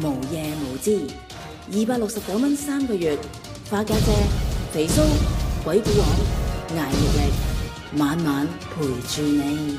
无夜无知，二百六十九蚊三个月。花家姐、肥苏、鬼古王、艾月力，晚晚陪住你。